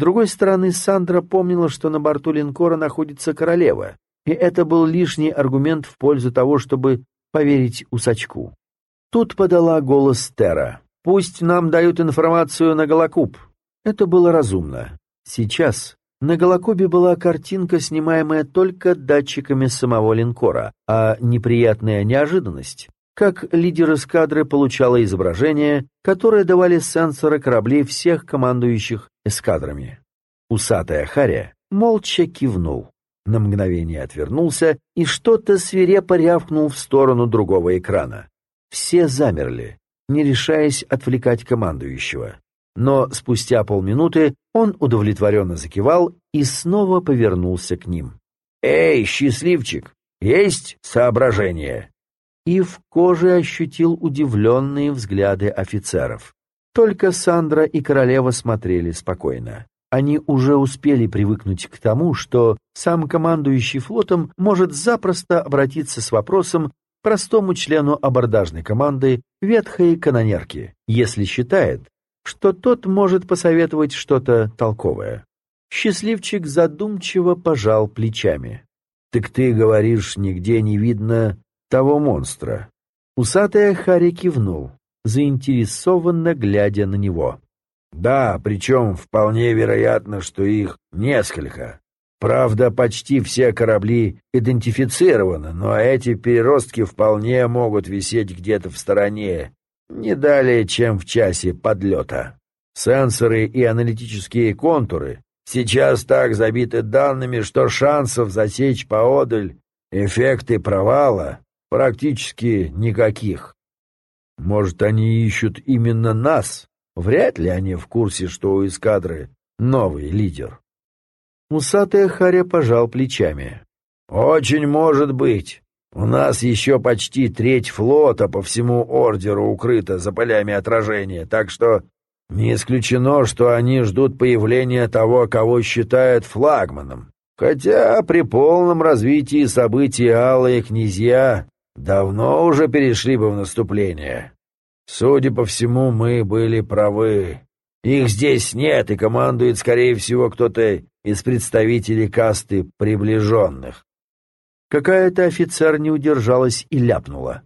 другой стороны, Сандра помнила, что на борту линкора находится королева, и это был лишний аргумент в пользу того, чтобы поверить Усачку. Тут подала голос Тера. «Пусть нам дают информацию на Голокуб». Это было разумно. Сейчас на Голокубе была картинка, снимаемая только датчиками самого линкора, а неприятная неожиданность как лидер эскадры получала изображение, которое давали сенсоры кораблей всех командующих эскадрами. Усатая Харя молча кивнул, на мгновение отвернулся и что-то свирепо рявкнул в сторону другого экрана. Все замерли, не решаясь отвлекать командующего. Но спустя полминуты он удовлетворенно закивал и снова повернулся к ним. «Эй, счастливчик, есть соображение?» и в коже ощутил удивленные взгляды офицеров. Только Сандра и королева смотрели спокойно. Они уже успели привыкнуть к тому, что сам командующий флотом может запросто обратиться с вопросом простому члену абордажной команды ветхой канонерки, если считает, что тот может посоветовать что-то толковое. Счастливчик задумчиво пожал плечами. «Так ты говоришь, нигде не видно того монстра. Усатая Хари кивнул, заинтересованно глядя на него. Да, причем вполне вероятно, что их несколько. Правда, почти все корабли идентифицированы, но эти переростки вполне могут висеть где-то в стороне, не далее, чем в часе подлета. Сенсоры и аналитические контуры сейчас так забиты данными, что шансов засечь поодаль эффекты провала Практически никаких. Может, они ищут именно нас? Вряд ли они в курсе, что у эскадры новый лидер. Усатая Харя пожал плечами. «Очень может быть. У нас еще почти треть флота по всему ордеру укрыта за полями отражения, так что не исключено, что они ждут появления того, кого считают флагманом. Хотя при полном развитии событий алые князья давно уже перешли бы в наступление. Судя по всему, мы были правы. Их здесь нет, и командует, скорее всего, кто-то из представителей касты приближенных. Какая-то офицер не удержалась и ляпнула.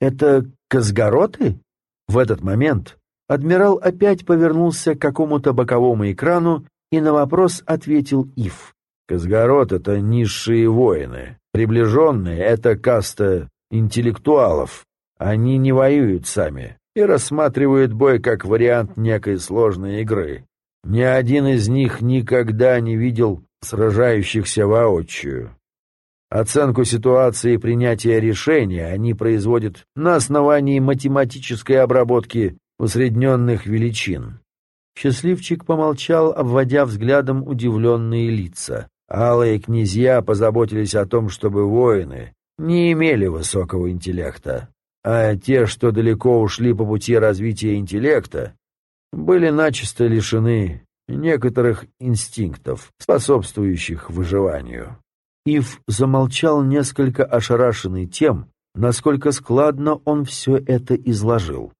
«Это Казгороты?» В этот момент адмирал опять повернулся к какому-то боковому экрану и на вопрос ответил Ив. «Казгород — это низшие воины. Приближенные — это каста интеллектуалов. Они не воюют сами и рассматривают бой как вариант некой сложной игры. Ни один из них никогда не видел сражающихся воочию. Оценку ситуации и принятие решения они производят на основании математической обработки усредненных величин. Счастливчик помолчал, обводя взглядом удивленные лица. Алые князья позаботились о том, чтобы воины не имели высокого интеллекта, а те, что далеко ушли по пути развития интеллекта, были начисто лишены некоторых инстинктов, способствующих выживанию. Ив замолчал несколько ошарашенный тем, насколько складно он все это изложил.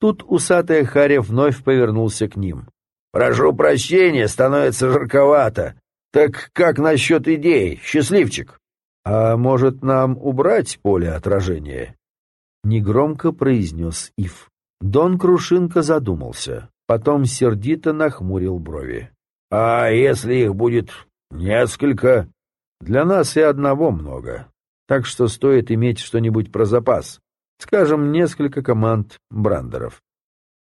Тут усатая Харя вновь повернулся к ним. «Прошу прощения, становится жарковато. Так как насчет идей, счастливчик?» «А может, нам убрать поле отражения?» Негромко произнес Ив. Дон Крушинка задумался, потом сердито нахмурил брови. «А если их будет несколько?» «Для нас и одного много, так что стоит иметь что-нибудь про запас. Скажем, несколько команд брандеров».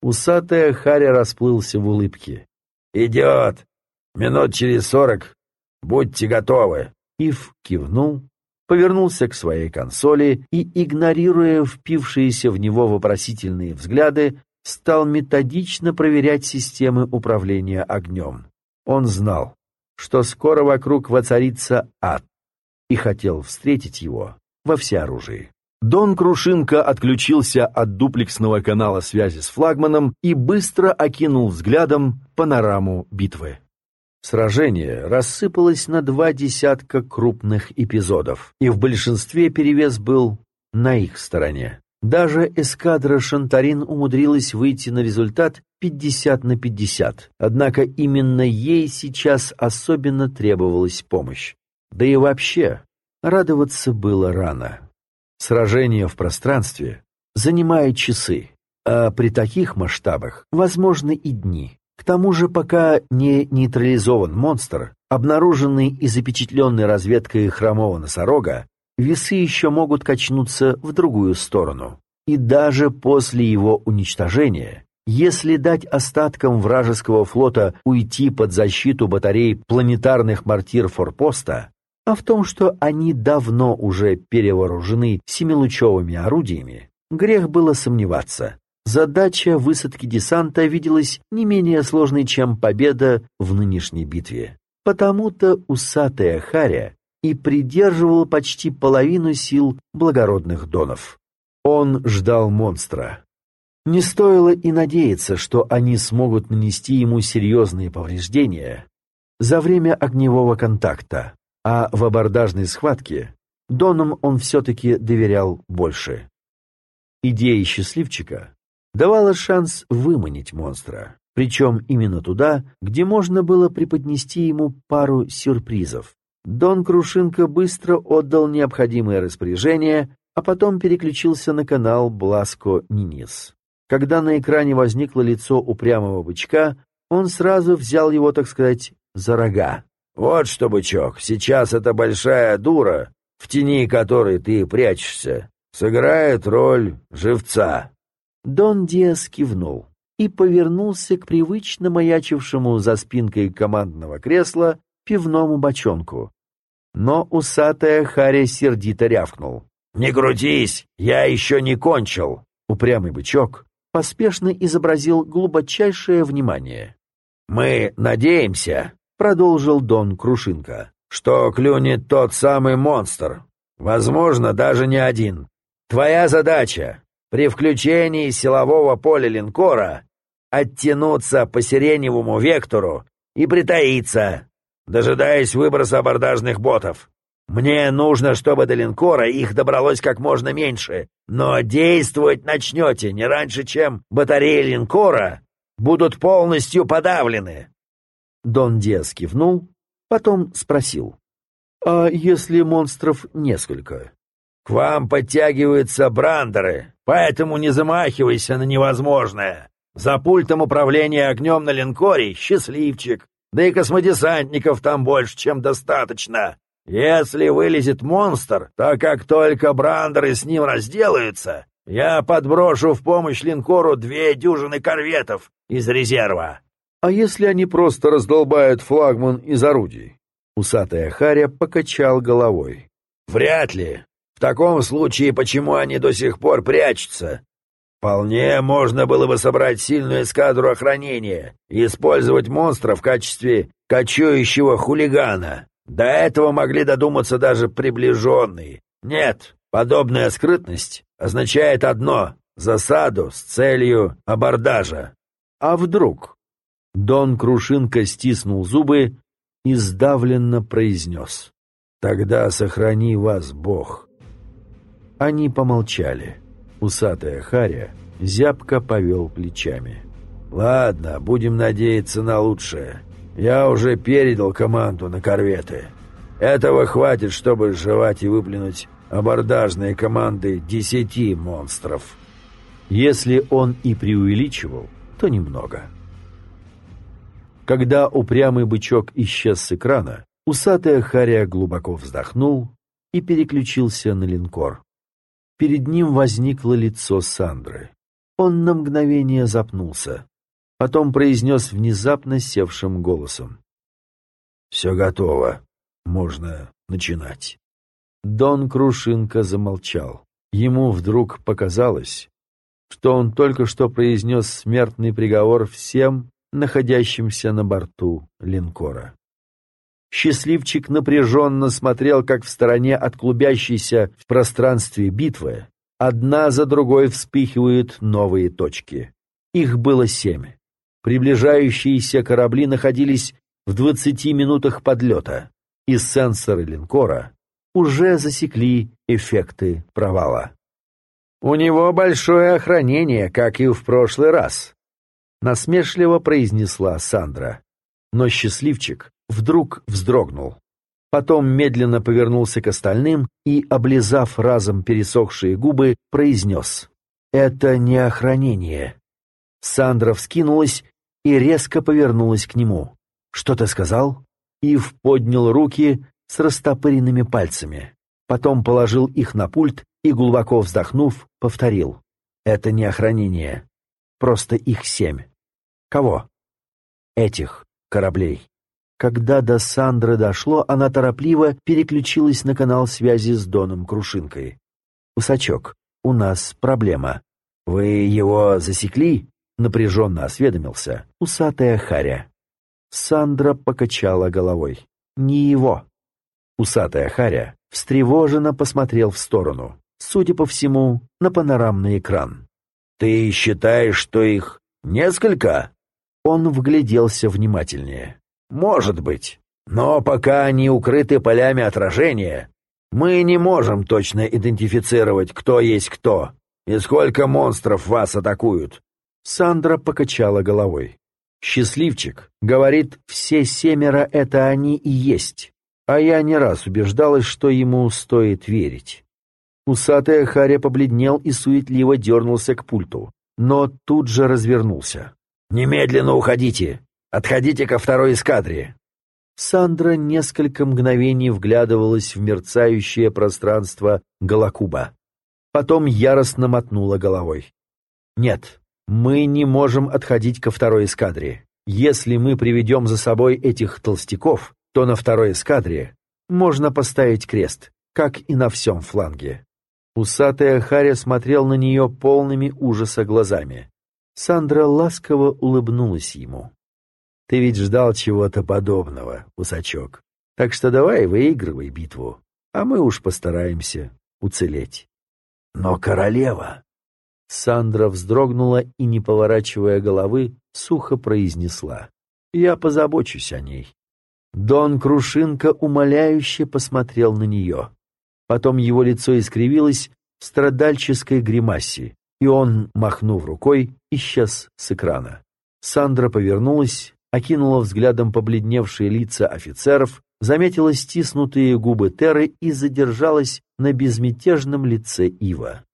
Усатая Харя расплылся в улыбке. «Идет! Минут через сорок. Будьте готовы!» Ив кивнул, повернулся к своей консоли и, игнорируя впившиеся в него вопросительные взгляды, стал методично проверять системы управления огнем. Он знал, что скоро вокруг воцарится ад, и хотел встретить его во всеоружии. Дон Крушинка отключился от дуплексного канала связи с флагманом и быстро окинул взглядом панораму битвы. Сражение рассыпалось на два десятка крупных эпизодов, и в большинстве перевес был на их стороне. Даже эскадра «Шантарин» умудрилась выйти на результат, 50 на 50, однако именно ей сейчас особенно требовалась помощь. Да и вообще, радоваться было рано. Сражение в пространстве занимает часы, а при таких масштабах возможны и дни. К тому же, пока не нейтрализован монстр, обнаруженный и запечатленный разведкой хромого носорога, весы еще могут качнуться в другую сторону. И даже после его уничтожения, если дать остаткам вражеского флота уйти под защиту батарей планетарных мортир форпоста, а в том, что они давно уже перевооружены семилучевыми орудиями, грех было сомневаться. Задача высадки десанта виделась не менее сложной, чем победа в нынешней битве. Потому-то усатая Харя и придерживал почти половину сил благородных донов. Он ждал монстра. Не стоило и надеяться, что они смогут нанести ему серьезные повреждения за время огневого контакта, а в абордажной схватке Донам он все-таки доверял больше. Идея счастливчика давала шанс выманить монстра, причем именно туда, где можно было преподнести ему пару сюрпризов. Дон Крушинка быстро отдал необходимое распоряжение, а потом переключился на канал Бласко Нинис. Когда на экране возникло лицо упрямого бычка, он сразу взял его, так сказать, за рога. «Вот что, бычок, сейчас эта большая дура, в тени которой ты прячешься, сыграет роль живца». Дон Диас кивнул и повернулся к привычно маячившему за спинкой командного кресла пивному бочонку. Но усатая Харя сердито рявкнул. «Не крутись, я еще не кончил!» Упрямый бычок поспешно изобразил глубочайшее внимание. «Мы надеемся, — продолжил Дон Крушинка, — что клюнет тот самый монстр. Возможно, даже не один. Твоя задача — при включении силового поля линкора оттянуться по сиреневому вектору и притаиться, дожидаясь выброса абордажных ботов. Мне нужно, чтобы до линкора их добралось как можно меньше, но действовать начнете не раньше, чем батареи линкора будут полностью подавлены». Дон Диас кивнул, потом спросил. «А если монстров несколько?» «К вам подтягиваются брандеры, поэтому не замахивайся на невозможное. За пультом управления огнем на линкоре — счастливчик, да и космодесантников там больше, чем достаточно. Если вылезет монстр, то как только брандеры с ним разделаются, я подброшу в помощь линкору две дюжины корветов из резерва. А если они просто раздолбают флагман из орудий? Усатая Харя покачал головой. Вряд ли. Таком случае почему они до сих пор прячутся? Вполне можно было бы собрать сильную эскадру охранения и использовать монстра в качестве кочующего хулигана. До этого могли додуматься даже приближенные. Нет, подобная скрытность означает одно — засаду с целью абордажа. А вдруг? Дон Крушинка стиснул зубы и сдавленно произнес. «Тогда сохрани вас, Бог». Они помолчали. Усатая Харя зябко повел плечами. «Ладно, будем надеяться на лучшее. Я уже передал команду на корветы. Этого хватит, чтобы сживать и выплюнуть абордажные команды десяти монстров». Если он и преувеличивал, то немного. Когда упрямый бычок исчез с экрана, усатая Харя глубоко вздохнул и переключился на линкор. Перед ним возникло лицо Сандры. Он на мгновение запнулся. Потом произнес внезапно севшим голосом. «Все готово. Можно начинать». Дон Крушинка замолчал. Ему вдруг показалось, что он только что произнес смертный приговор всем, находящимся на борту линкора. Счастливчик напряженно смотрел, как в стороне от клубящейся в пространстве битвы одна за другой вспыхивают новые точки. Их было семь. Приближающиеся корабли находились в двадцати минутах подлета, и сенсоры линкора уже засекли эффекты провала. «У него большое охранение, как и в прошлый раз», насмешливо произнесла Сандра. Но счастливчик вдруг вздрогнул. Потом медленно повернулся к остальным и, облизав разом пересохшие губы, произнес «Это не охранение». Сандра вскинулась и резко повернулась к нему. «Что ты сказал?» Ив поднял руки с растопыренными пальцами. Потом положил их на пульт и, глубоко вздохнув, повторил. «Это не охранение. Просто их семь. Кого? Этих кораблей. Когда до Сандры дошло, она торопливо переключилась на канал связи с Доном Крушинкой. «Усачок, у нас проблема. Вы его засекли?» — напряженно осведомился усатая Харя. Сандра покачала головой. «Не его». Усатая Харя встревоженно посмотрел в сторону, судя по всему, на панорамный экран. «Ты считаешь, что их несколько?» Он вгляделся внимательнее. «Может быть. Но пока они укрыты полями отражения, мы не можем точно идентифицировать, кто есть кто и сколько монстров вас атакуют». Сандра покачала головой. «Счастливчик, говорит, все семеро — это они и есть, а я не раз убеждалась, что ему стоит верить». Усатая Харя побледнел и суетливо дернулся к пульту, но тут же развернулся. «Немедленно уходите! Отходите ко второй эскадре!» Сандра несколько мгновений вглядывалась в мерцающее пространство Галакуба. Потом яростно мотнула головой. «Нет, мы не можем отходить ко второй эскадре. Если мы приведем за собой этих толстяков, то на второй эскадре можно поставить крест, как и на всем фланге». Усатая Харя смотрел на нее полными ужаса глазами. Сандра ласково улыбнулась ему. «Ты ведь ждал чего-то подобного, усачок. Так что давай выигрывай битву, а мы уж постараемся уцелеть». «Но королева...» Сандра вздрогнула и, не поворачивая головы, сухо произнесла. «Я позабочусь о ней». Дон Крушинка умоляюще посмотрел на нее. Потом его лицо искривилось в страдальческой гримасе, и он, махнув рукой, исчез с экрана. Сандра повернулась, окинула взглядом побледневшие лица офицеров, заметила стиснутые губы Теры и задержалась на безмятежном лице Ива.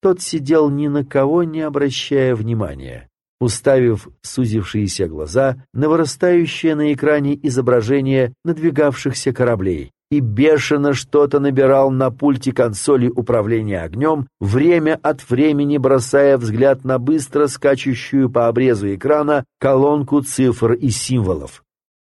Тот сидел ни на кого не обращая внимания, уставив сузившиеся глаза на вырастающее на экране изображение надвигавшихся кораблей, и бешено что-то набирал на пульте консоли управления огнем, время от времени бросая взгляд на быстро скачущую по обрезу экрана колонку цифр и символов.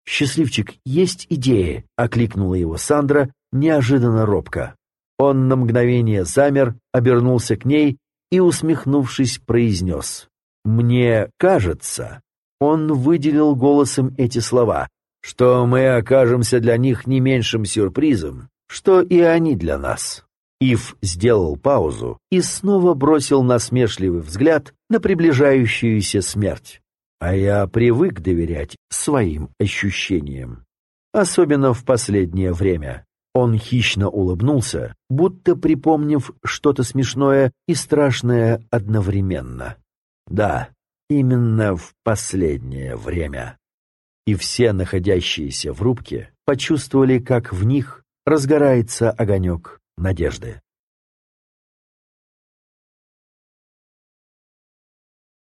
«Счастливчик, есть идея!» — окликнула его Сандра неожиданно робко. Он на мгновение замер, обернулся к ней и, усмехнувшись, произнес. «Мне кажется...» Он выделил голосом эти слова, что мы окажемся для них не меньшим сюрпризом, что и они для нас. Ив сделал паузу и снова бросил насмешливый взгляд на приближающуюся смерть. А я привык доверять своим ощущениям. Особенно в последнее время. Он хищно улыбнулся, будто припомнив что-то смешное и страшное одновременно. Да, именно в последнее время и все находящиеся в рубке почувствовали, как в них разгорается огонек надежды.